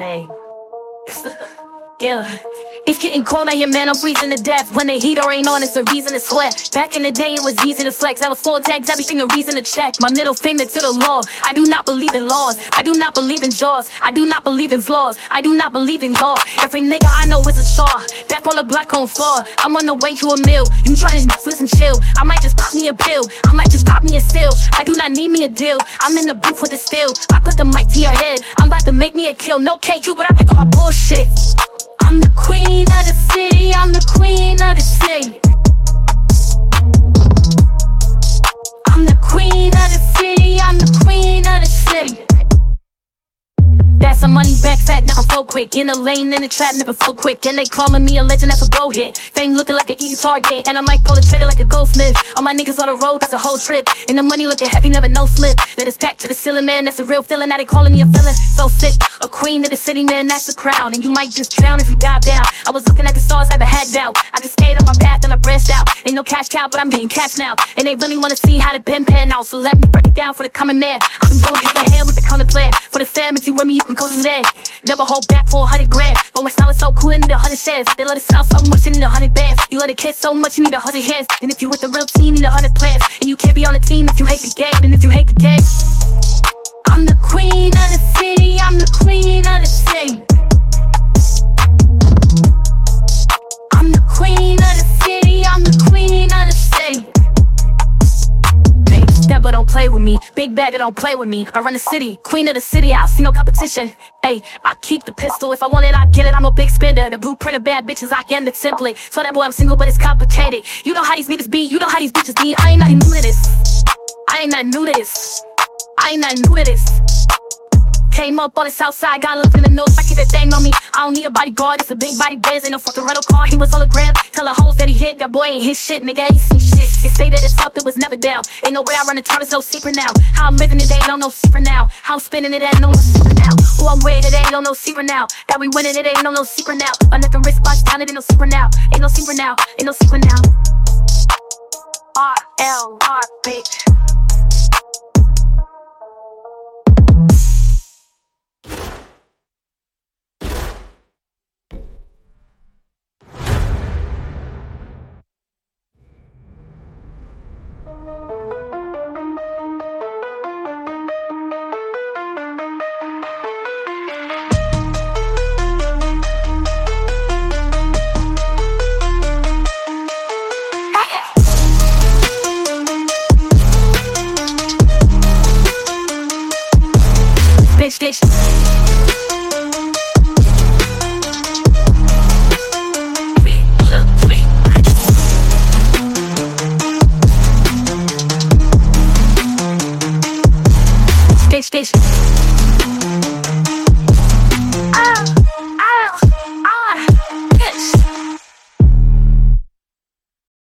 Hey. yeah. It's getting cold out here, man. I'm freezing to death. When the heater ain't on, it's a reason to sweat. Back in the day, it was easy to flex. I was full tags, everything a reason to check. My middle finger to the law. I do not believe in laws. I do not believe in jaws. I do not believe in flaws. I do not believe in God. Every nigga I know is a star. Back on the black on floor. I'm on the way to a mill. You trying to listen chill. I might just pop me a pill. I might just pop me a still. I do not need me a deal. I'm in the booth with the steel. I put the mic to your head. Make me a kill. No KQ, but I can call bullshit. I'm the queen of the city, I'm the queen of A money back fat, now I'm so quick. In the lane, in the trap, never so quick. And they calling me a legend, that's a bro hit. Fame looking like an easy target. And I might pull a trigger like a goldsmith. All my niggas on the road, that's a whole trip. And the money looking heavy, never no slip. That is packed to the ceiling, man, that's a real feeling. Now they calling me a villain. So sick, a queen of the city, man, that's the crown. And you might just drown if you dive down. I was looking at the stars, I had doubt. I just stayed on my path and I branched out. Ain't no cash cow, but I'm being cash now. And they really wanna see how the pen pan out. So let me break it down for the coming man. I'm gonna hit the hand with the counter plan. For the fam, if you with me, you can go to that. Never hold back for a hundred grand. But my style is so cool, I need a hundred shares. They love the style so much, need a hundred bands. You love the kids so much, you need a hundred hands. And if you with the real team, you need a hundred plans. And you can't be on the team if you hate the game. And if you hate the game, Stepper don't play with me. Big bag don't play with me. I run the city, queen of the city. I see no competition. Hey, I keep the pistol. If I want it, I get it. I'm a big spender. The blueprint of bad bitches, I can the template. So that boy, I'm single, but it's complicated. You know how these niggas be. You know how these bitches be. I ain't nothing new to this. I ain't nothing new to this. I ain't nothing new to this. Came up on the south side, got look in the nose, I keep that thing on me. I don't need a bodyguard, it's a big body Benz, ain't no fucking rental car. He was on the gram, tell that he hit, that boy ain't his shit, nigga, ain't seen shit. They say that it's up, it was never down. Ain't no way I run the town, it's no secret now. How I'm living it ain't no no secret now. How I'm spinning it ain't no no secret now. Who I'm with, it ain't no no secret now. That we winning it ain't no no secret now. Them wrist box down, it ain't no secret now. Ain't no secret now, ain't no secret now. R L R bitch. Bitch.